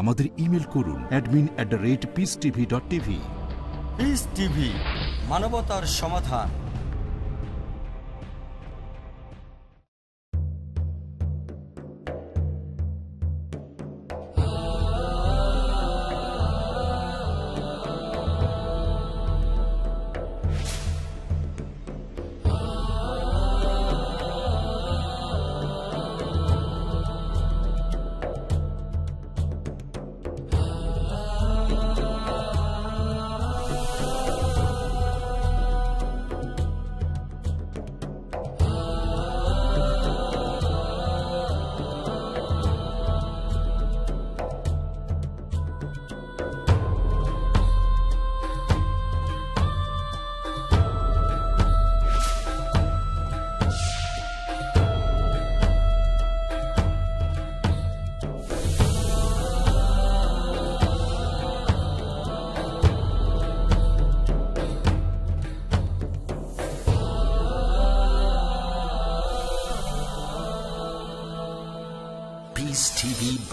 আমাদের ইমেল করুন admin at the rate peace TV dot TV peace TV মানবতার সমাধান।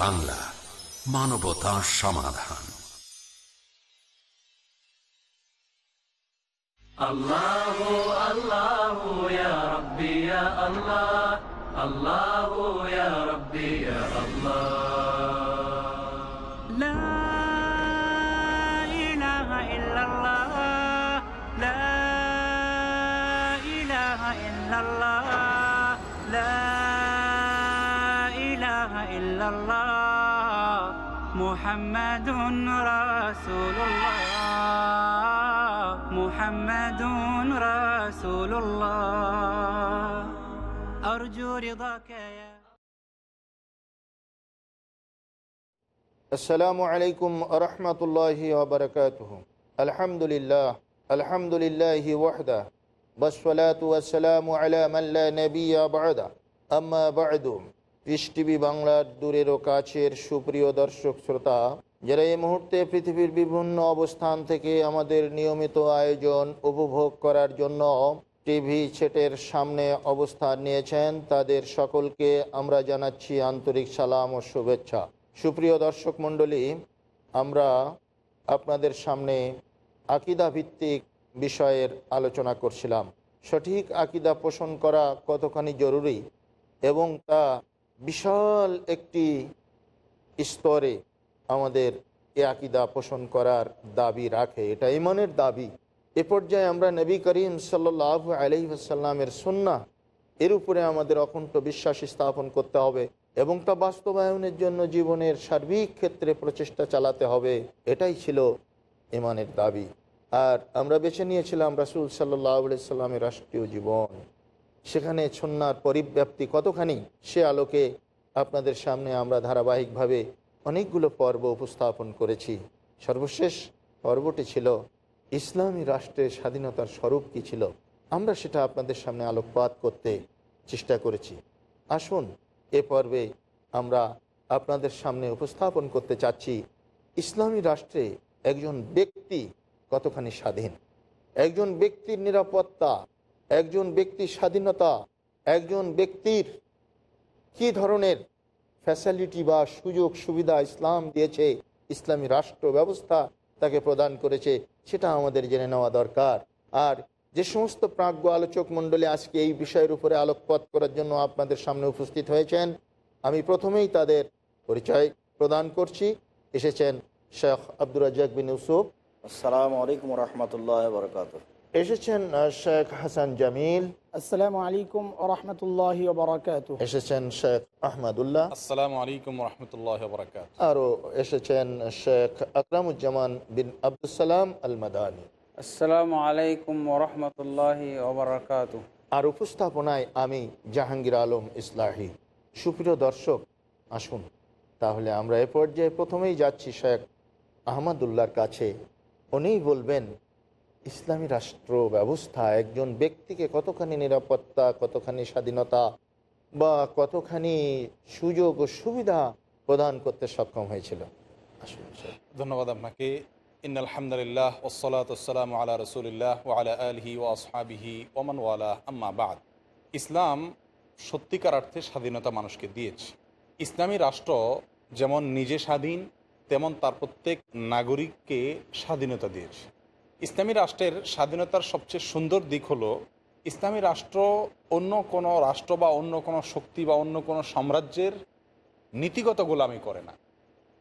বাংলা মানবতা সমাধান। الله أرجو رضاك يا আসসালামু আলাইকুম আরহামতুল্লাহি ওবরকাতুহ আলহামদুলিল্লাহ আলহামদুলিল্লাহি ওয়াহদা বসলাতু ওয়াসসালামু আলা মান লা নাবিয়্যা বা'দা আম্মা বা'দু পিস টিভি বাংলার দূরের ও কাছের সুপ্রিয় দর্শক শ্রোতা যারা এই মুহূর্তে পৃথিবীর বিভিন্ন অবস্থান থেকে আমাদের নিয়মিত আয়োজন উপভোগ করার জন্য টিভি সেটের সামনে অবস্থান নিয়েছেন তাদের সকলকে আমরা জানাচ্ছি আন্তরিক সালাম ও শুভেচ্ছা। সুপ্রিয় দর্শক মণ্ডলী, আমরা আপনাদের সামনে আকিদা ভিত্তিক বিষয়ের আলোচনা করছিলাম। সঠিক আকিদা পোষণ করা কতখানি জরুরি এবং তা বিশাল একটি স্তরে আমাদের এ আকিদা পোষণ করার দাবি রাখে। এটা ইমানের দাবি। এ পর্যায়ে আমরা নবী করিম সাল্লাহ আলহিহাসাল্লামের সন্না এর উপরে আমাদের অকুণ্ঠ বিশ্বাস স্থাপন করতে হবে এবং তা বাস্তবায়নের জন্য জীবনের সার্বিক ক্ষেত্রে প্রচেষ্টা চালাতে হবে। এটাই ছিল ইমানের দাবি। আর আমরা বেছে নিয়েছিলাম রাসুল সাল্লাহ সাল্লামের রাষ্ট্রীয় জীবন। সেখানে ছন্নার পরিব্যাপ্তি কতখানি, সে আলোকে আপনাদের সামনে আমরা ধারাবাহিকভাবে অনেকগুলো পর্ব উপস্থাপন করেছি। সর্বশেষ পর্বটি ছিল ইসলামী রাষ্ট্রের স্বাধীনতার স্বরূপ কী ছিল? আমরা সেটা আপনাদের সামনে আলোকপাত করতে চেষ্টা করেছি। আসুন, এ পর্বে আমরা আপনাদের সামনে উপস্থাপন করতে চাচ্ছি ইসলামী রাষ্ট্রে একজন ব্যক্তি কতখানি স্বাধীন? একজন ব্যক্তির নিরাপত্তা, একজন ব্যক্তির স্বাধীনতা, একজন ব্যক্তির কি ধরনের ফ্যাসিলিটি বা সুযোগ সুবিধা ইসলাম দিয়েছে, ইসলামী রাষ্ট্র ব্যবস্থা তাকে প্রদান করেছে সেটা আমাদের জেনে নেওয়া দরকার। আর যে সমস্ত প্রাজ্ঞ আলোচক মণ্ডলী আজকে এই বিষয়ের উপরে আলোকপাত করার জন্য আপনাদের সামনে উপস্থিত হয়েছেন আমি প্রথমেই তাদের পরিচয় প্রদান করছি। এসেছেন শেখ আব্দুর রাজাক বিন ইউসুফ। আসসালামু আলাইকুম রহমতুল্লাহ বরকাত এসেছেন শেখ হাসান জামিল। আসসালামু আলাইকুম রহমতুল্লাহি বারাকাত এসেছেন শেখ আহমদুল্লাহ। আসসালামু আলাইকুম রহমতুল্লাহ বরকাত আরও এসেছেন শেখ আকরামুজ্জামান বিন আবদুসালাম আল মাদানী আসসালামু আলাইকুম ওরহমতুল্লাহি ওবরাকাত আর উপস্থাপনায় আমি জাহাঙ্গীর আলম ইসলাহি। সুপ্রিয় দর্শক আসুন তাহলে আমরা এ পর্যায়ে প্রথমেই যাচ্ছি শেখ আহমদুল্লাহর কাছে। উনিই বলবেন ইসলামী রাষ্ট্র ব্যবস্থা, একজন ব্যক্তিকে কতখানি নিরাপত্তা, কতখানি স্বাধীনতা বা কতখানি সুযোগ ও সুবিধা প্রদান করতে সক্ষম হয়েছিল? ধন্যবাদ আপনাকে। ইন আলহামদুলিল্লাহ ওসলাতাম আলা রসুলিল্লাহ আলা আলহি ও আসহাবিহি ওমান ওয়ালা, আম্মা বাদ। ইসলাম সত্যিকার অর্থে স্বাধীনতা মানুষকে দিয়েছে। ইসলামী রাষ্ট্র যেমন নিজে স্বাধীন, তেমন তার প্রত্যেক নাগরিককে স্বাধীনতা দিয়েছে। ইসলামী রাষ্ট্রের স্বাধীনতার সবচেয়ে সুন্দর দিক হলো ইসলামী রাষ্ট্র অন্য কোনো রাষ্ট্র বা অন্য কোনো শক্তি বা অন্য কোনো সাম্রাজ্যের নীতিগত গোলামি করে না।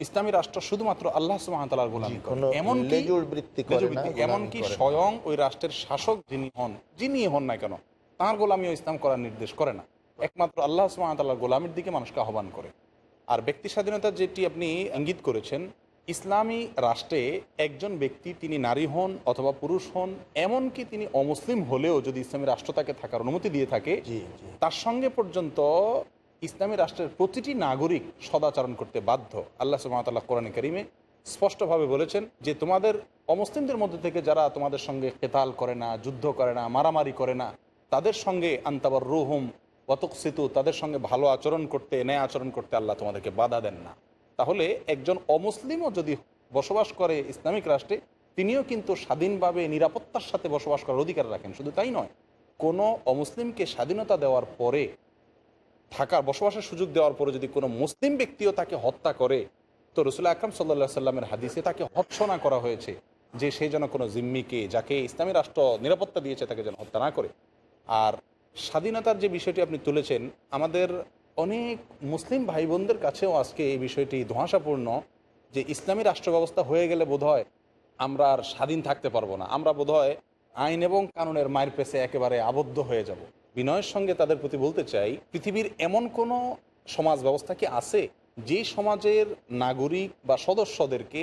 ইসলামী রাষ্ট্র শুধুমাত্র আল্লাহ সুহামতালার গোলামি করে। এমনকি এমনকি স্বয়ং ওই রাষ্ট্রের শাসক যিনি হন যিনি হন না কেন তাঁর গোলামিও ইসলাম করার নির্দেশ করে না। একমাত্র আল্লাহ সুহামতাল্লাহ গোলামির দিকে মানুষকে আহ্বান করে। আর ব্যক্তি স্বাধীনতা যেটি আপনি ইঙ্গিত করেছেন ইসলামী রাষ্ট্রে একজন ব্যক্তি তিনি নারী হন অথবা পুরুষ হন এমনকি তিনি অমুসলিম হলেও যদি ইসলামী রাষ্ট্র তাকে থাকার অনুমতি দিয়ে থাকে তার সঙ্গে পর্যন্ত ইসলামী রাষ্ট্রের প্রতিটি নাগরিক সদাচরণ করতে বাধ্য। আল্লাহ সুবাহতাল্লাহ কোরআন করিমে স্পষ্টভাবে বলেছেন যে তোমাদের অমুসলিমদের মধ্যে থেকে যারা তোমাদের সঙ্গে কেতাল করে না যুদ্ধ করে না মারামারি করে না তাদের সঙ্গে আন্তাবার রুহুম অতক সেতু তাদের সঙ্গে ভালো আচরণ করতে ন্যায় আচরণ করতে আল্লাহ তোমাদেরকে বাধা দেন না। তাহলে একজন অমুসলিমও যদি বসবাস করে ইসলামিক রাষ্ট্রে, তিনিও কিন্তু স্বাধীনভাবে নিরাপত্তার সাথে বসবাস করার অধিকার রাখেন। শুধু তাই নয়, কোনো অমুসলিমকে স্বাধীনতা দেওয়ার পরে, থাকার, বসবাসের সুযোগ দেওয়ার পরে যদি কোনো মুসলিম ব্যক্তিও তাকে হত্যা করে, তো রসুল্লাহ আকরম সাল্লা সাল্লামের হাদিসে তাকে হৎসনা করা হয়েছে যে সে যেন কোনো জিম্মিকে, যাকে ইসলামী রাষ্ট্র নিরাপত্তা দিয়েছে তাকে যেন হত্যা না করে। আর স্বাধীনতার যে বিষয়টি আপনি তুলেছেন, আমাদের অনেক মুসলিম ভাই বোনদের কাছেও আজকে এই বিষয়টি ধোঁয়াশাপূর্ণ যে ইসলামী রাষ্ট্র ব্যবস্থা হয়ে গেলে বোধহয় আমরা আর স্বাধীন থাকতে পারব না। আমরা বোধহয় আইন এবং কানুনের মায়ের পেছে একেবারে আবদ্ধ হয়ে যাব। বিনয়ের সঙ্গে তাদের প্রতি বলতে চাই, পৃথিবীর এমন কোনো সমাজ ব্যবস্থা কি আছে যে সমাজের নাগরিক বা সদস্যদেরকে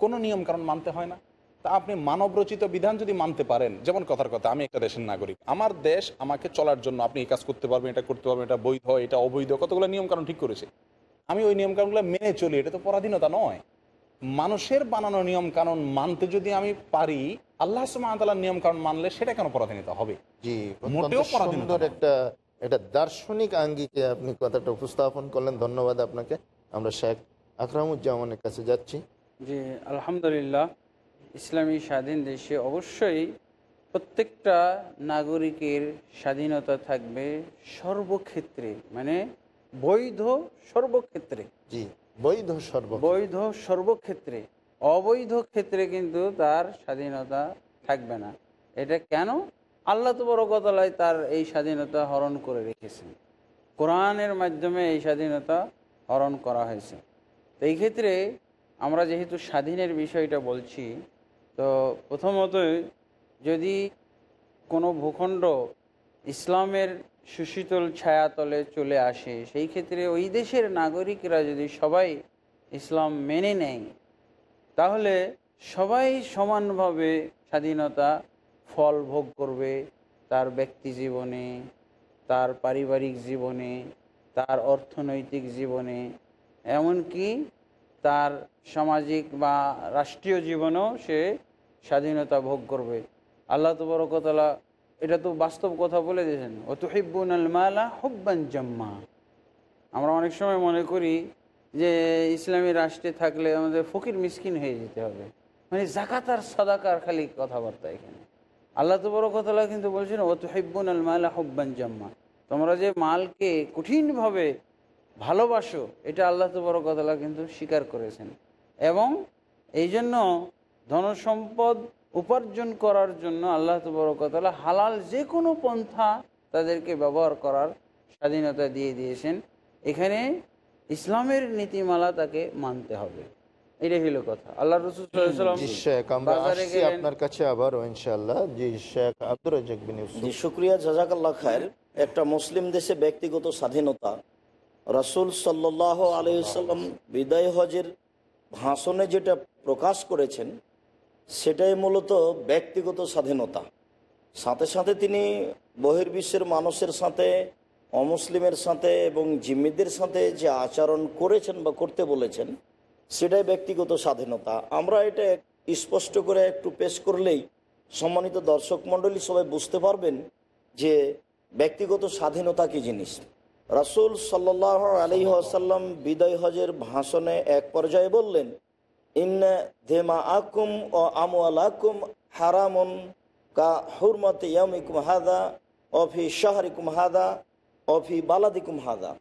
কোনো নিয়ম কারণ মানতে হয় না? তা আপনি মানবরচিত বিধান যদি মানতে পারেন যেমন কথার কথা আমি একটা দেশের নাগরিক। আমার দেশ আমাকে চলার জন্য আপনি এই কাজ করতে পারবেন এটা করতে পারবেন এটা বৈধ এটা অবৈধ কতগুলো নিয়ম কারণ ঠিক করেছে। আমি ওই নিয়ম কারণগুলো মেনে চলি এটা তো পরাধীনতা নয়। মানুষের বানানো নিয়ম কানুন মানতে যদি আমি পারি আল্লাহ সুমাতালার নিয়ম কানুন মানলে সেটা কেন পরাধীনতা হবে? জি মোটেও সুন্দর একটা এটা দার্শনিক আঙ্গিকে আপনি কথাটা উপস্থাপন করলেন ধন্যবাদ আপনাকে। আমরা শেখ আকরামুজ্জামানের কাছে যাচ্ছি। জি আলহামদুলিল্লাহ। ইসলামী স্বাধীন দেশে অবশ্যই প্রত্যেকটা নাগরিকের স্বাধীনতা থাকবে সর্বক্ষেত্রে মানে বৈধ সর্বক্ষেত্রে। জি বৈধ সর্ব বৈধ সর্বক্ষেত্রে অবৈধ ক্ষেত্রে কিন্তু তার স্বাধীনতা থাকবে না। এটা কেন? আল্লাহ তবরকতলায় তার এই স্বাধীনতা হরণ করে রেখেছেন। কোরআনের মাধ্যমে এই স্বাধীনতা হরণ করা হয়েছে। তো এই ক্ষেত্রে আমরা যেহেতু স্বাধীনের বিষয়টা বলছি তো প্রথমত যদি কোনো ভূখণ্ড ইসলামের সুশীতল ছায়াতলে চলে আসে, সেই ক্ষেত্রে ওই দেশের নাগরিকরা যদি সবাই ইসলাম মেনে নেয়, তাহলে সবাই সমানভাবে স্বাধীনতা ফল ভোগ করবে। তার ব্যক্তি জীবনে, তার পারিবারিক জীবনে, তার অর্থনৈতিক জীবনে, এমনকি তার সামাজিক বা রাষ্ট্রীয় জীবনেও সে স্বাধীনতা ভোগ করবে। আল্লাহ তবরকতলা এটা তো বাস্তব কথা বলে দিয়েছেন। ও তো হিব্বুন আল মালা হুব্বান জাম্মা আমরা অনেক সময় মনে করি যে ইসলামী রাষ্ট্রে থাকলে আমাদের ফকির মিসকিন হয়ে যেতে হবে। মানে জাকাত আর সাদাকার খালি কথাবার্তা এখানে। আল্লাহ তো বড় কথা কিন্তু বলছেন ও তো হিব্বুন আল মালা হুব্বান জাম্মা তোমরা যে মালকে কঠিনভাবে ভালোবাসো এটা আল্লাহ তো বড় কথা কিন্তু স্বীকার করেছেন। এবং এই জন্য ধনসম্পদ উপার্জন করার জন্য আল্লাহ তবরকতলা হালাল যে কোনো পন্থা তাদেরকে ব্যবহার করার স্বাধীনতা দিয়ে দিয়েছেন। এখানে ইসলামের নীতিমালা তাকে মানতে হবে। এটাই হলো কথা। আল্লাহ রসুলাম জি শেখ আমরা বাজারে আসছি গেলেন। আপনার কাছে আবারও ইনশাআল্লাহ। জি শেখ আব্দুর রাজ্জাক বিন ইউসুফ। জি শুক্রিয়া জাজাকাল্লাহ খায়ের। একটা মুসলিম দেশে ব্যক্তিগত স্বাধীনতা রাসুল সাল্লাহ আলাইসাল্লাম বিদায় হজের ভাষণে যেটা প্রকাশ করেছেন, সেটাই মূলত ব্যক্তিগত স্বাধীনতা। সাথে সাথে তিনি বহির্বিশ্বের মানুষের সাথে, অমুসলিমের সাথে এবং জিম্মিদের সাথে যে আচরণ করেছেন বা করতে বলেছেন, সেটাই ব্যক্তিগত স্বাধীনতা। আমরা এটা স্পষ্ট করে একটু পেশ করলেই সম্মানিত দর্শক মণ্ডলী সবাই বুঝতে পারবেন যে ব্যক্তিগত স্বাধীনতা কী জিনিস। রাসুল সাল্লাহ আলী আসাল্লাম বিদয় হজের ভাষণে এক পর্যায়ে বললেন, ইন্না ধেমা আকুম ও আমুয়াল আকুম হারামুন কা হুরমত ইয়ামিকুম হাদা অফি শাহরিকুম হাদা অফি বালাদিকুম হাদা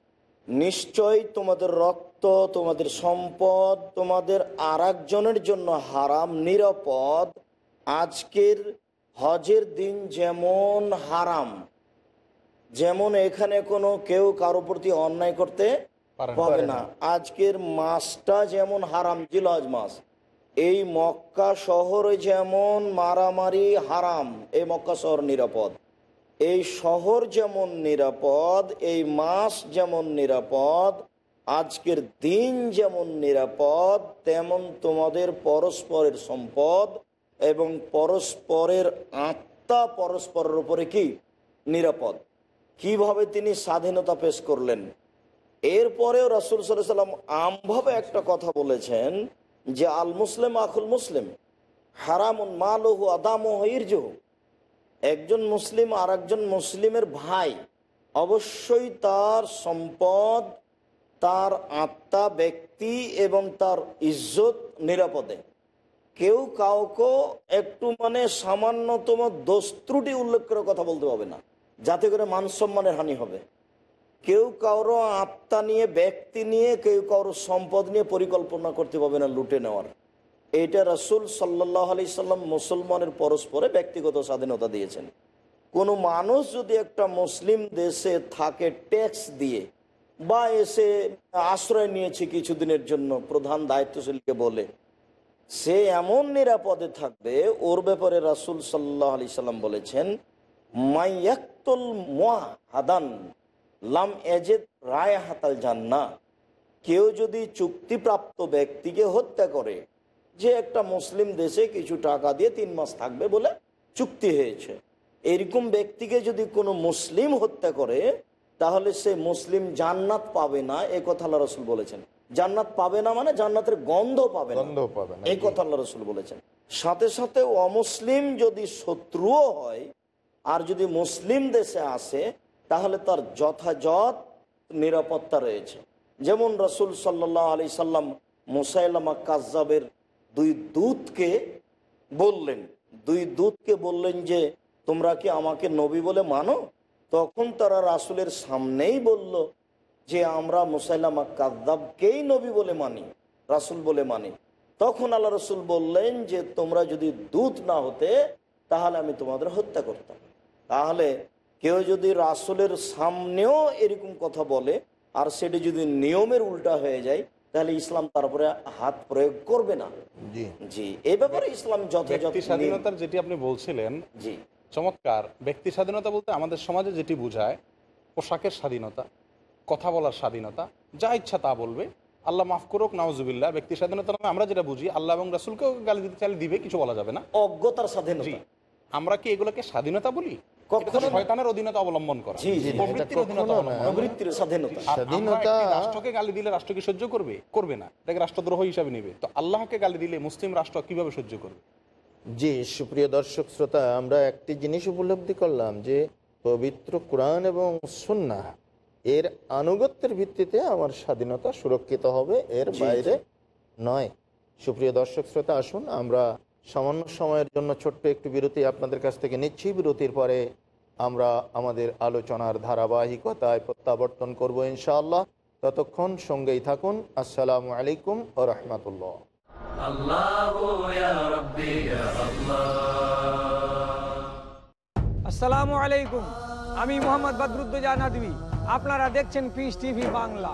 নিশ্চয় তোমাদের রক্ত, তোমাদের সম্পদ, তোমাদের আর জন্য হারাম, নিরাপদ আজকের হজের দিন যেমন হারাম যেমন এখানে কোনো কেউ কারও প্রতি অন্যায় করতে পারে না। আজকের মাসটা যেমন হারাম জিলহজ মাস এই মক্কা শহরে যেমন মারামারি হারাম এই মক্কা শহর নিরাপদ। এই শহর যেমন নিরাপদ এই মাস যেমন নিরাপদ আজকের দিন যেমন নিরাপদ তেমন তোমাদের পরস্পরের সম্পদ এবং পরস্পরের আত্মা পরস্পরের উপরে কি? নিরাপদ। কীভাবে তিনি স্বাধীনতা পেশ করলেন? এরপরেও রাসুল সাল্লাম আমভাবে একটা কথা বলেছেন যে আল মুসলিম আখুল মুসলিম, হারামুন মালহু ইরজহু। একজন মুসলিম আর একজন মুসলিমের ভাই, অবশ্যই তার সম্পদ, তার আত্মা, ব্যক্তি এবং তার ইজ্জত নিরাপদে। কেউ কাউকে একটু মানে সামান্যতম দোষ ত্রুটি উল্লেখ করে কথা বলতে পারবে না। যাতে করে মান সম্মানের হানি হবে। কেউ কারও আত্মা নিয়ে, ব্যক্তি নিয়ে, কেউ কারও সম্পদ নিয়ে পরিকল্পনা করতে পারবে না লুটে নেওয়ার। এইটা রসুল সাল্লাহ আলি সাল্লাম মুসলমানের পরস্পরে ব্যক্তিগত স্বাধীনতা দিয়েছেন। কোনো মানুষ যদি একটা মুসলিম দেশে থাকে ট্যাক্স দিয়ে বা এসে আশ্রয় নিয়েছে কিছুদিনের জন্য, প্রধান দায়িত্বশীলকে বলে, সে এমন নিরাপদে থাকবে, ওর ব্যাপারে রাসুল সাল্লাহ আলি সাল্লাম বলেছেন মাইয়াক্তুল হাদান লাম এজেদ রায় হাতাল জান্না কেউ যদি চুক্তিপ্রাপ্ত ব্যক্তিকে হত্যা করে যে একটা মুসলিম দেশে কিছু টাকা দিয়ে তিন মাস থাকবে বলে চুক্তি হয়েছে এরকম ব্যক্তিকে যদি কোনো মুসলিম হত্যা করে তাহলে সে মুসলিম জান্নাত পাবে না এ কথা আল্লাহ রসুল বলেছেন। জান্নাত পাবে না মানে জান্নাতের গন্ধ পাবে না। গন্ধ পাবে না এই কথা আল্লাহ রসুল বলেছেন। সাথে সাথে অমুসলিম যদি শত্রুও হয় আর যদি মুসলিম দেশে আসে, তাহলে তার যথাযথ নিরাপত্তা রয়েছে। যেমন রসুল সাল্লাহ আলি সাল্লাম মুসাইলামা কাজাবের দুই দূতকে বললেন। দুই দূতকে বললেন যে, তোমরা কি আমাকে নবী বলে মানো? তখন তারা রাসুলের সামনেই বলল যে, আমরা মুসাইলামা কাদ্দাবকেই নবী বলে মানি, রাসুল বলে মানি। তখন আল্লাহ রসুল বললেন যে, তোমরা যদি দূত না হতে, তাহলে আমি তোমাদের হত্যা করতাম। তাহলে কেউ যদি রাসুলের সামনেও এরকম কথা বলে আর সেটি যদি নিয়মের উল্টা হয়ে যায় তাহলে ইসলাম তারপরে হাত প্রয়োগ করবে না। জি। জি এই ব্যাপারে ইসলাম যথাযথ স্বাধীনতার যেটি আপনি বলছিলেন জি। চমৎকার। ব্যক্তি স্বাধীনতা বলতে আমাদের সমাজে যেটি বোঝায় পোশাকের স্বাধীনতা কথা বলার স্বাধীনতা যা ইচ্ছা তা বলবে। আল্লাহ মাফ করুক নওয়াজুবিল্লাহ ব্যক্তি স্বাধীনতা আমরা যেটা বুঝি আল্লাহ এবং রাসুলকেও গালি দিতে চাইলে দিবে কিছু বলা যাবে না। অজ্ঞতার স্বাধীনতা। আমরা কি এগুলোকে স্বাধীনতা বলি। শয়তানের অধীনতা অবলম্বন করা। প্রবৃত্তির অধীনতা। প্রবৃত্তির স্বাধীনতা। স্বাধীনতা- রাষ্ট্রকে গালি দিলে রাষ্ট্র কি সহ্য করবে? করবে না। এটাকে রাষ্ট্রদ্রোহ হিসাবে নেবে। তো আল্লাহকে গালি দিলে মুসলিম রাষ্ট্র কীভাবে সহ্য করবে? জি সুপ্রিয় দর্শক শ্রোতা আমরা একটি জিনিস উপলব্ধি করলাম যে পবিত্র কোরআন এবং সুন্না এর আনুগত্যের ভিত্তিতে আমার স্বাধীনতা সুরক্ষিত হবে এর বাইরে নয়। সুপ্রিয় দর্শক শ্রোতা আসুন আমরা সামান্য সময়ের জন্য ছোট্ট একটু বিরতি আপনাদের কাছ থেকে নিচ্ছি। বিরতির পরে আমরা আমাদের আলোচনার ধারাবাহিকতায় প্রত্যাবর্তন করব ইনশাআল্লাহ। ততক্ষণ সঙ্গেই থাকুন। আসসালামু আলাইকুম ও রহমতুল্লাহ। আসসালামু আলাইকুম। আমি মোহাম্মদ বদরুদ্দোজা নদী আপনারা দেখছেন peace TV Bangla.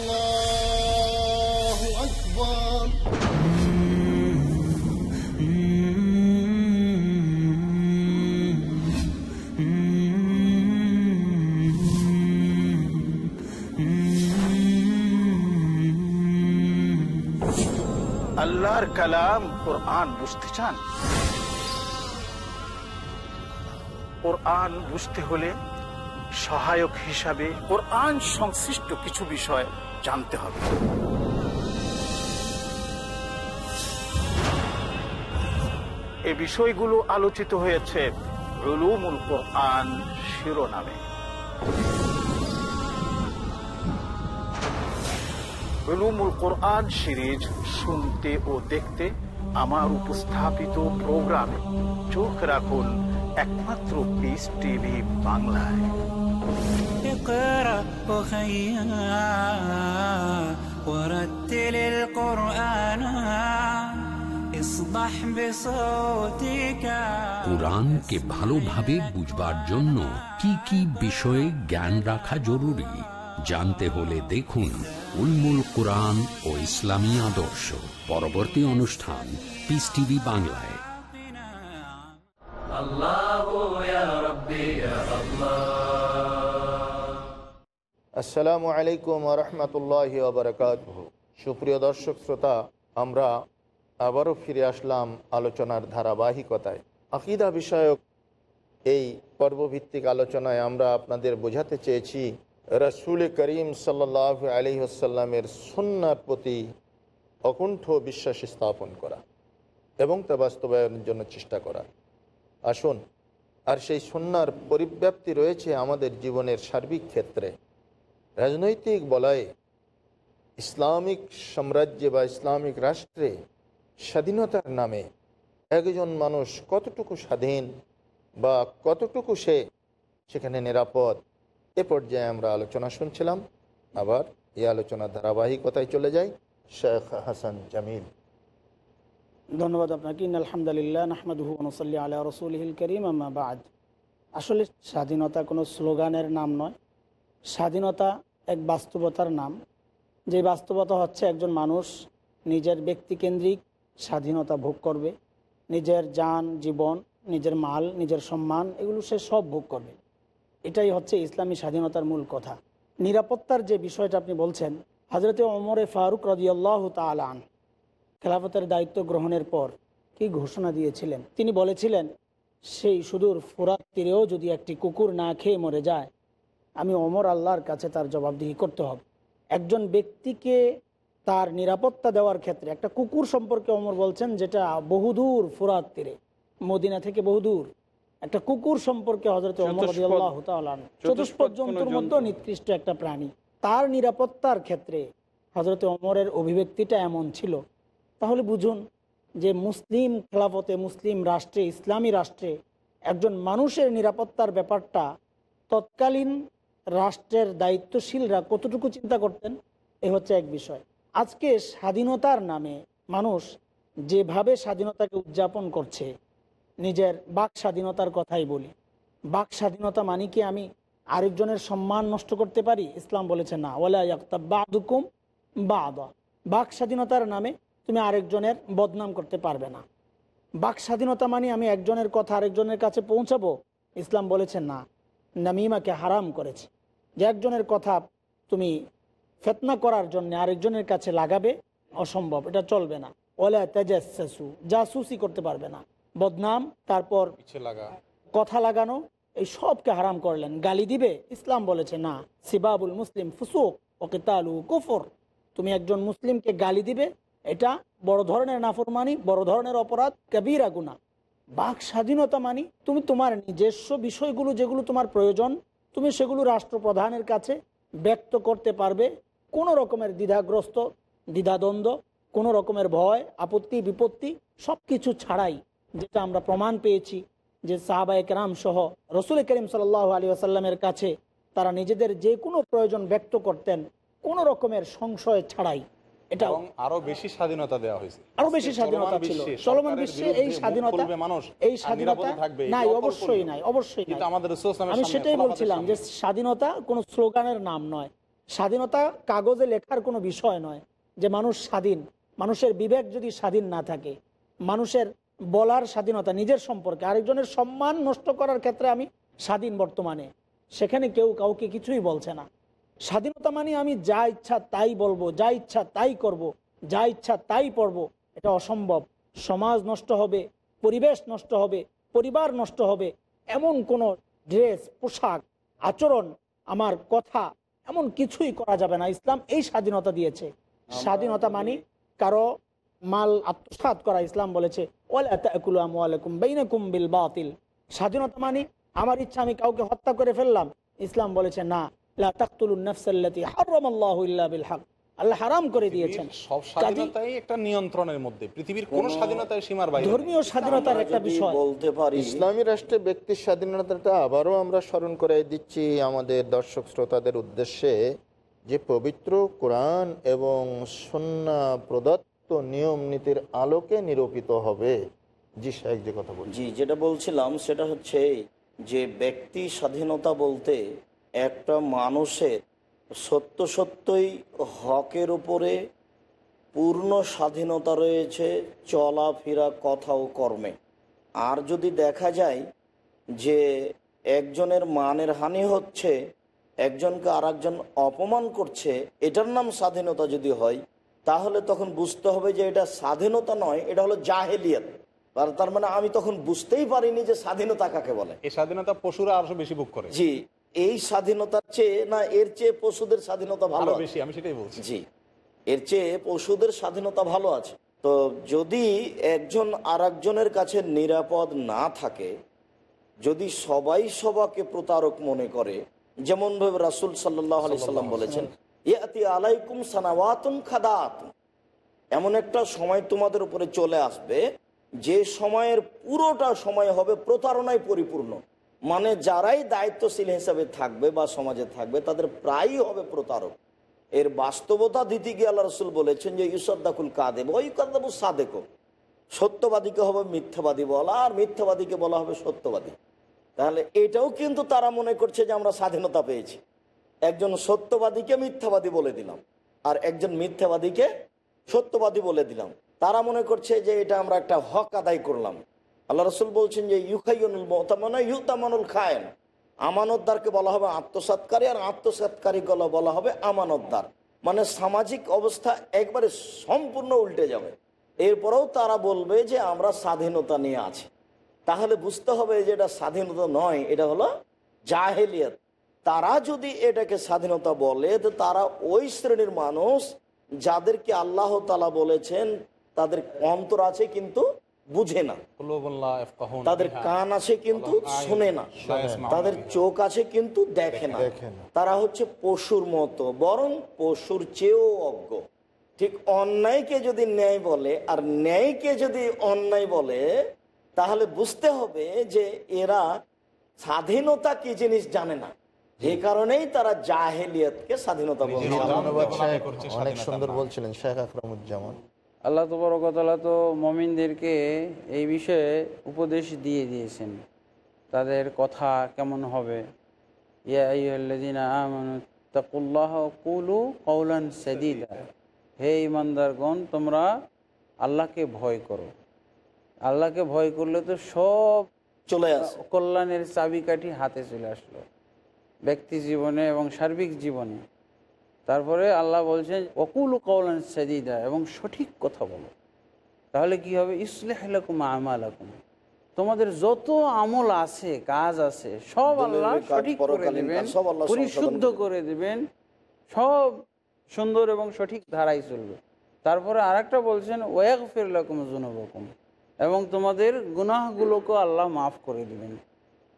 আল্লাহর কালাম ওর আন বুঝতে চান? ওর আন বুঝতে হলে সহায়ক হিসাবে ওর আন সংশ্লিষ্ট কিছু বিষয় জানতে হবে। এ বিষয়গুলো আলোচিত হয়েছে রুলুমুল কোরআন শিরোনামে রুলুমুল কোরআন সিরিজ শুনতে ও দেখতে আমার উপস্থাপিত প্রোগ্রামে চোখ রাখুন একমাত্র পিস টিভি বাংলায় اقرأ وخيا ورتل القرآن اصبح بصوتك কোরআনকে ভালোভাবে বুঝবার জন্য কি কি বিষয়ে জ্ঞান রাখা জরুরি জানতে হলে দেখুন উলমুল কোরআন ও ইসলামী আদর্শ। পরবর্তী অনুষ্ঠান পিস টিভি বাংলায়। আসসালামু আলাইকুম রহমতুল্লাহ সুপ্রিয় দর্শক শ্রোতা আমরা আবারও ফিরে আসলাম আলোচনার ধারাবাহিকতায়। আকিদা বিষয়ক এই পর্বভিত্তিক আলোচনায় আমরা আপনাদের বোঝাতে চেয়েছি, রসুল করিম সাল্লাহ আলিহাসাল্লামের সুন্নার প্রতি অকুণ্ঠ বিশ্বাস স্থাপন করা এবং তা বাস্তবায়নের জন্য চেষ্টা করা। আসুন, আর সেই সন্ন্যার পরিব্যাপ্তি রয়েছে আমাদের জীবনের সার্বিক ক্ষেত্রে। রাজনৈতিক বলয়ে ইসলামিক সাম্রাজ্যে বা ইসলামিক রাষ্ট্রে স্বাধীনতার নামে একজন মানুষ কতটুকু স্বাধীন বা কতটুকু সে সেখানে নিরাপদ, এ পর্যায়ে আমরা আলোচনা শুনছিলাম। আবার এই আলোচনার ধারাবাহিকতায় চলে যাই। শেখ হাসান জামিল। ধন্যবাদ আপনাকে। আলহামদুলিল্লাহ, নাহমাদুহু নসল্লি আলা রসুলহিল করিম, আম্মা বাদ। আসলে স্বাধীনতা কোনো স্লোগানের নাম নয়। স্বাধীনতা এক বাস্তবতার নাম। যে বাস্তবতা হচ্ছে একজন মানুষ নিজের ব্যক্তিকেন্দ্রিক স্বাধীনতা ভোগ করবে। নিজের যান জীবন, নিজের মাল, নিজের সম্মান, এগুলো সে সব ভোগ করবে। এটাই হচ্ছে ইসলামী স্বাধীনতার মূল কথা। নিরাপত্তার যে বিষয়টা আপনি বলছেন হজরতে ওমরে ফারুক রদিয়াল্লাহ তালান খেলাফতের দায়িত্ব গ্রহণের পর কি ঘোষণা দিয়েছিলেন? তিনি বলেছিলেন, সেই সুদূর ফোরাত তীরেও যদি একটি কুকুর না খেয়ে মরে যায়, আমি অমর আল্লাহর কাছে তার জবাবদিহি করতে হবে। একজন ব্যক্তিকে তার নিরাপত্তা দেওয়ার ক্ষেত্রে। একটা কুকুর সম্পর্কে অমর বলছেন যেটা বহুদূর ফুরাত তীরে মদিনা থেকে বহুদূর। একটা কুকুর সম্পর্কে হজরত চতুষ্পদ জন্তুর মধ্যে নিকৃষ্ট একটা প্রাণী। তার নিরাপত্তার ক্ষেত্রে হজরত অমরের অভিব্যক্তিটা এমন ছিল। তাহলে বুঝুন যে মুসলিম খেলাফতে মুসলিম রাষ্ট্রে ইসলামী রাষ্ট্রে একজন মানুষের নিরাপত্তার ব্যাপারটা তৎকালীন রাষ্ট্রের দায়িত্বশীলরা কতটুকু চিন্তা করতেন এ হচ্ছে এক বিষয়। আজকে স্বাধীনতার নামে মানুষ যেভাবে স্বাধীনতাকে উদযাপন করছে, নিজের বাক স্বাধীনতার কথাই বলি। বাক স্বাধীনতা মানে কি আমি আরেকজনের সম্মান নষ্ট করতে পারি? ইসলাম বলেছে না। ওলা বাদুকুম বাদা। বাক স্বাধীনতার নামে তুমি আরেকজনের বদনাম করতে পারবে না। বাক স্বাধীনতা মানে আমি একজনের কথা আরেকজনের কাছে পৌঁছাবো? ইসলাম বলেছে না। নামিমাকে হারাম করেছে। যে একজনের কথা তুমি ফেতনা করার জন্য আরেকজনের কাছে লাগাবে অসম্ভব এটা চলবে না। ওলা তেজাসু জাসুসি করতে পারবে না। বদনাম তারপর কথা লাগানো এই সবকে হারাম করলেন। গালি দিবে? ইসলাম বলেছে না। সিবাবুল মুসলিম ফুসুক। ওকে তালু কুফর। তুমি একজন মুসলিমকে গালি দিবে এটা বড় ধরনের নাফরমানি বড় ধরনের অপরাধ কবিরা গুণা বাক স্বাধীনতা মানি তুমি তোমার নিজস্ব বিষয়গুলো যেগুলো তোমার প্রয়োজন তুমি সেগুলো রাষ্ট্রপ্রধানের কাছে ব্যক্ত করতে পারবে কোনো রকমের দ্বিধাগ্রস্ত দ্বিধাদ্বন্দ্ব কোনো রকমের ভয় আপত্তি বিপত্তি সব কিছু ছাড়াই যেটা আমরা প্রমাণ পেয়েছি যে সাহাবায় কেরাম সহ রসুল করিম সাল আলী আসাল্লামের কাছে তারা নিজেদের যে কোনো প্রয়োজন ব্যক্ত করতেন কোনো রকমের সংশয় ছাড়াই। এটা আরও বেশি স্বাধীনতা দেওয়া হয়েছে। আরও বেশি স্বাধীনতা ছিল। চলমান বিশ্বে এই স্বাধীনতা মানুষ এই স্বাধীনতা থাকবে নাই অবশ্যই নাই অবশ্যই আমি সেটাই বলছিলাম যে স্বাধীনতা কোনো স্লোগানের নাম নয়। স্বাধীনতা কাগজে লেখার কোনো বিষয় নয় যে মানুষ স্বাধীন। মানুষের বিবেক যদি স্বাধীন না থাকে, মানুষের বলার স্বাধীনতা নিজের সম্পর্কে, আরেকজনের সম্মান নষ্ট করার ক্ষেত্রে আমি স্বাধীন বর্তমানে। সেখানে কেউ কাউকে কিছুই বলছে না। স্বাধীনতা মানে আমি যা ইচ্ছা তাই বলব, যা ইচ্ছা তাই করব। যা ইচ্ছা তাই পড়ব, এটা অসম্ভব। সমাজ নষ্ট হবে, পরিবেশ নষ্ট হবে, পরিবার নষ্ট হবে, এমন কোনো ড্রেস, পোশাক, আচরণ, আমার কথা এমন কিছুই করা যাবে না। ইসলাম এই স্বাধীনতা দিয়েছে। স্বাধীনতা মানি কারও মাল আত্মসাত করা ইসলাম বলেছে বিল বাতিল। স্বাধীনতা মানি আমার ইচ্ছা আমি কাউকে হত্যা করে ফেললাম। ইসলাম বলেছে না হক। আল্লাহ হারাম করে দিয়েছেন। সব স্বাধীনতাই একটা নিয়ন্ত্রণের মধ্যে পৃথিবীর কোন স্বাধীনতায় সীমার বাইরে ধর্মীয় স্বাধীনতার একটা বিষয়। বলতে পারি ইসলামী রাষ্ট্রে ব্যক্তির স্বাধীনতাটা আবারও আমরা স্মরণ করে দিচ্ছি আমাদের দর্শক শ্রোতাদের উদ্দেশ্যে যে পবিত্র কোরআন এবং সন্না প্রদত্ত নিয়ম নীতির আলোকে নিরূপিত হবে। জি সাহেব যে কথা বলছি জি যেটা বলছিলাম সেটা হচ্ছে যে ব্যক্তি স্বাধীনতা বলতে একটা মানুষের সত্য সত্যই হকের উপরে পূর্ণ স্বাধীনতা রয়েছে চলাফেরা কথা ও কর্মে। আর যদি দেখা যায় যে একজনের মানের হানি হচ্ছে একজনকে আর একজন অপমান করছে এটার নাম স্বাধীনতা যদি হয় তাহলে তখন বুঝতে হবে যে এটা স্বাধীনতা নয় এটা হলো জাহেলিয়াত। আর তার মানে আমি তখন বুঝতেই পারিনি যে স্বাধীনতা কাকে বলে। এই স্বাধীনতা পশুরা আরও বেশি ভোগ করে। জি এই স্বাধীনতার চেয়ে না এর চেয়ে পশুদের স্বাধীনতা ভালো বেশি আমি সেটাই বলছি। জি এর চেয়ে পশুদের স্বাধীনতা ভালো আছে। তো যদি একজন আর একজনের কাছে নিরাপদ না থাকে যদি সবাই সবাকে প্রতারক মনে করে যেমন ভাবে রাসুল সাল্লাহ আলি সাল্লাম বলেছেন ইয়াতি আলাইকুম সানাওয়াতুন খাদাত। এমন একটা সময় তোমাদের উপরে চলে আসবে যে সময়ের পুরোটা সময় হবে প্রতারণায় পরিপূর্ণ। মানে যারাই দায়িত্বশীল হিসাবে থাকবে বা সমাজে থাকবে, তাদের প্রায়ই হবে প্রতারক। এর বাস্তবতা দিতে গিয়ে আল্লাহ রসুল বলেছেন যে, ইউসদ্দাকুল কাদেব ওই কাদেব সাদেক। সত্যবাদীকে হবে মিথ্যাবাদী বলা, আর মিথ্যাবাদীকে বলা হবে সত্যবাদী। তাহলে এটাও কিন্তু তারা মনে করছে যে, আমরা স্বাধীনতা পেয়েছি। একজন সত্যবাদীকে মিথ্যাবাদী বলে দিলাম, আর একজন মিথ্যাবাদীকে সত্যবাদী বলে দিলাম। তারা মনে করছে যে, এটা আমরা একটা হক আদায় করলাম। আল্লাহ রসুল বলছেন যে ইউখাইনুল মতামানা ইউতামানুল খায়েন। আমানতদারকে বলা হবে আত্মসাৎকারী, আর আত্মসাৎকারী গলা বলা হবে আমানতদার। মানে সামাজিক অবস্থা একবারে সম্পূর্ণ উল্টে যাবে। এরপরেও তারা বলবে যে, আমরা স্বাধীনতা নিয়ে আছি। তাহলে বুঝতে হবে যে, এটা স্বাধীনতা নয়, এটা হলো জাহেলিয়াত। তারা যদি এটাকে স্বাধীনতা বলে, তো তারা ওই শ্রেণির মানুষ যাদেরকে আল্লাহ তালা বলেছেন, তাদের অন্তর আছে কিন্তু বুঝে না। তাদের কান আছে কিন্তু শুনে না। তাদের চোখ আছে কিন্তু দেখে না। তারা হচ্ছে পশুর মতো বরং পশুর চেয়েও অজ্ঞ। ঠিক অন্যায়কে যদি ন্যায় বলে আর ন্যায়কে যদি অন্যায় বলে তাহলে বুঝতে হবে যে এরা স্বাধীনতা কি জিনিস জানে না। এই কারণেই তারা জাহেলিয়াতকে স্বাধীনতা বলে। অনেক সুন্দর বলছিলেন শেখ আকরামুজ্জামান। আল্লাহ তবরকতলা তো মমিনদেরকে এই বিষয়ে উপদেশ দিয়ে দিয়েছেন। তাদের কথা কেমন হবে? তাকুল্লাহ কুলু কৌলান সাদিদা। হে ইমানদারগণ তোমরা আল্লাহকে ভয় করো। আল্লাহকে ভয় করলে তো সব চলে আসে। কল্যাণের চাবিকাঠি হাতে চলে আসলো। ব্যক্তি জীবনে এবং সার্বিক জীবনে। তারপরে আল্লাহ বলছেন অকুল কৌলান সাদিদা এবং সঠিক কথা বলো। তাহলে কি হবে? ইসলাহুম আমালাকুম তোমাদের যত আমল আছে কাজ আছে সব আল্লাহ সঠিক করে দেবেন পরিশুদ্ধ করে দেবেন সব সুন্দর এবং সঠিক ধারাই চলবে। তারপরে আরেকটা বলছেন ওয়াক ফিরলাকুম জুনবকুম এবং তোমাদের গুনাহগুলোকে আল্লাহ মাফ করে দিবেন।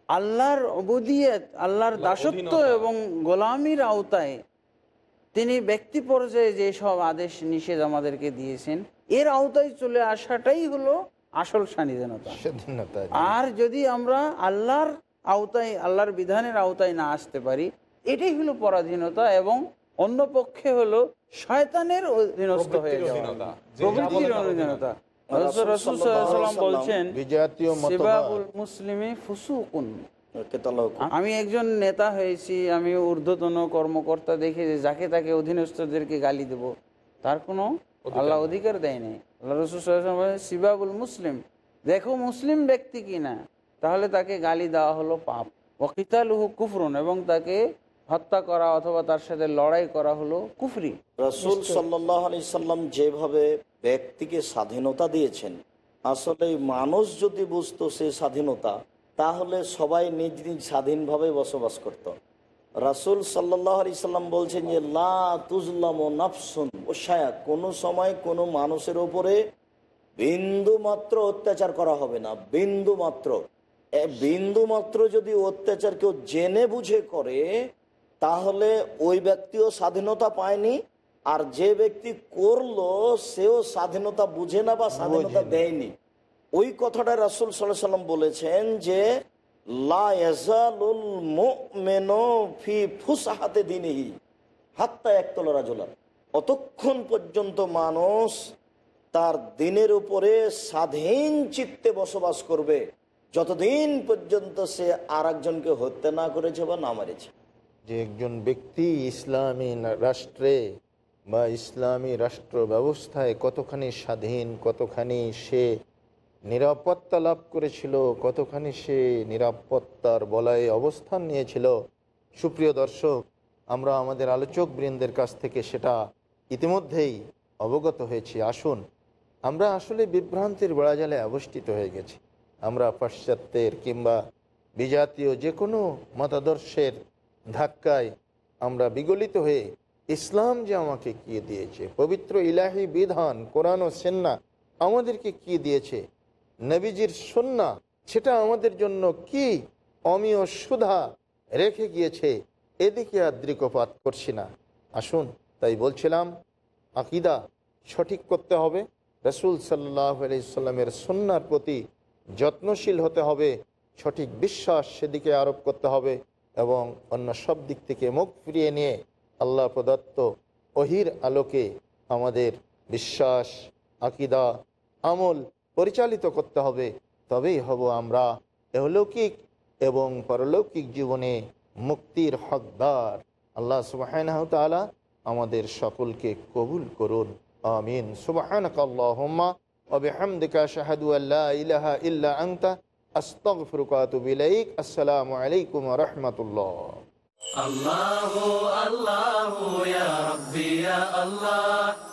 আল্লাহর অবদিয়ত আল্লাহর দাসত্ব এবং গোলামির আওতায় তিনি ব্যক্তি পর্যায়ে যে সব আদেশ নিষেধ আমাদেরকে দিয়েছেন এর আওতায় চলে আসাটাই হলো আসল স্বাধীনতা। স্বাধীনতা। আর যদি আমরা আল্লাহর আওতায় আল্লাহর বিধানের আওতায় না আসতে পারি এটাই হলো পরাধীনতা এবং অন্য পক্ষে হলো শয়তানের অধীনস্থ হয়ে প্রবৃত্তির যাওয়া। অধীনতা। প্রবৃত্তির অধীনতা। বলছেন মুসলিমি ফুসুকুন। আমি একজন নেতা হয়েছি আমি ঊর্ধ্বতন কর্মকর্তা দেখে যে যাকে তাকে অধীনস্থদেরকে গালি দেব তার কোনো আল্লাহ অধিকার দেয় নাই। আল্লাহ রসুল সিবাবুল মুসলিম দেখো মুসলিম ব্যক্তি কিনা তাহলে তাকে গালি দেওয়া হলো পাপ। ওকিতালুহু কুফরুন এবং তাকে হত্যা করা অথবা তার সাথে লড়াই করা হলো কুফরি। রসুল সাল্লাম যেভাবে ব্যক্তিকে স্বাধীনতা দিয়েছেন আসলে মানুষ যদি বুঝতো সে স্বাধীনতা তাহলে সবাই নিজ নিজ স্বাধীনভাবে বসবাস করত। রাসুল সাল্লাহ আলি সাল্লাম বলছেন যে লা তুজলাম ও নাফসুন ও সায়া কোনো সময় কোনো মানুষের ওপরে বিন্দু মাত্র অত্যাচার করা হবে না বিন্দু মাত্র এ বিন্দু মাত্র যদি অত্যাচার কেউ জেনে বুঝে করে তাহলে ওই ব্যক্তিও স্বাধীনতা পায়নি আর যে ব্যক্তি করল সেও স্বাধীনতা বুঝে না বা স্বাধীনতা দেয়নি। ওই কথাটা রাসুল সাল্লাহ সাল্লাম বলেছেন যে অতক্ষণ পর্যন্ত মানুষ তার দিনের উপরে স্বাধীন চিত্তে বসবাস করবে, যতদিন পর্যন্ত সে আর একজনকে হত্যা না করেছে বা না মারেছে। যে একজন ব্যক্তি ইসলামী রাষ্ট্রে বা ইসলামী রাষ্ট্র ব্যবস্থায় কতখানি স্বাধীন, কতখানি সে নিরাপত্তা লাভ করেছিল, কতখানি সে নিরাপত্তার বলয়ে অবস্থান নিয়েছিল। সুপ্রিয় দর্শক, আমরা আমাদের আলোচক বৃন্দের কাছ থেকে সেটা ইতিমধ্যেই অবগত হয়েছি। আসুন, আমরা আসলে বিভ্রান্তির বেড়াজালে অবস্থিত হয়ে গেছি। আমরা পাশ্চাত্যের কিংবা বিজাতীয় যে কোনো মতাদর্শের ধাক্কায় আমরা বিগলিত হয়ে ইসলাম যে আমাকে কি দিয়েছে, পবিত্র ইলাহি বিধান, কোরআন ও সেন্না আমাদেরকে কি দিয়েছে নবীজির সন্না সেটা আমাদের জন্য কি অমীয় সুধা রেখে গিয়েছে, এদিকে আর দৃকপাত করছি না। আসুন, তাই বলছিলাম, আকিদা সঠিক করতে হবে, রসুল সাল্লাহ আলাইসাল্লামের সন্ন্যার প্রতি যত্নশীল হতে হবে, সঠিক বিশ্বাস সেদিকে আরোপ করতে হবে এবং অন্য সব দিক থেকে মুখ ফিরিয়ে নিয়ে আল্লাহ প্রদত্ত অহির আলোকে আমাদের বিশ্বাস, আকিদা, আমল পরিচালিত করতে হবে, তবেই হব আমরা এহলৌকিক এবং পারলৌকিক জীবনে মুক্তির হকদার। আল্লাহ সুবাহ তালা আমাদের সকলকে কবুল করুন, আমিন। সুবাহানকাল্লাহম্মা অবিহামদিকা শাহাদু আল্লাহ ইলাহা ইল্লা আংতা আস্তক ফিরকাতবিলাইক আসসালামু আলাইকুম রহমতুল্লাহ। আল্লাহ আল্লাহ।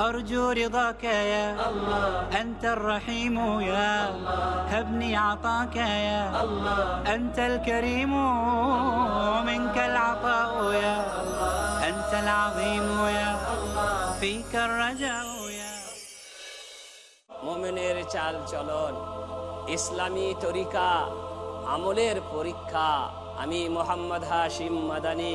أرجو رضاك يا الله أنت الرحيم يا الله هبني عطاك يا الله أنت الكريم منك العطاء يا الله أنت العظيم يا الله فيك الرجاء يا মোমেনের চাল চলন ইসলামী তরিকা আমলের পরীক্ষা আমি মোহাম্মদ হাশিম মাদানি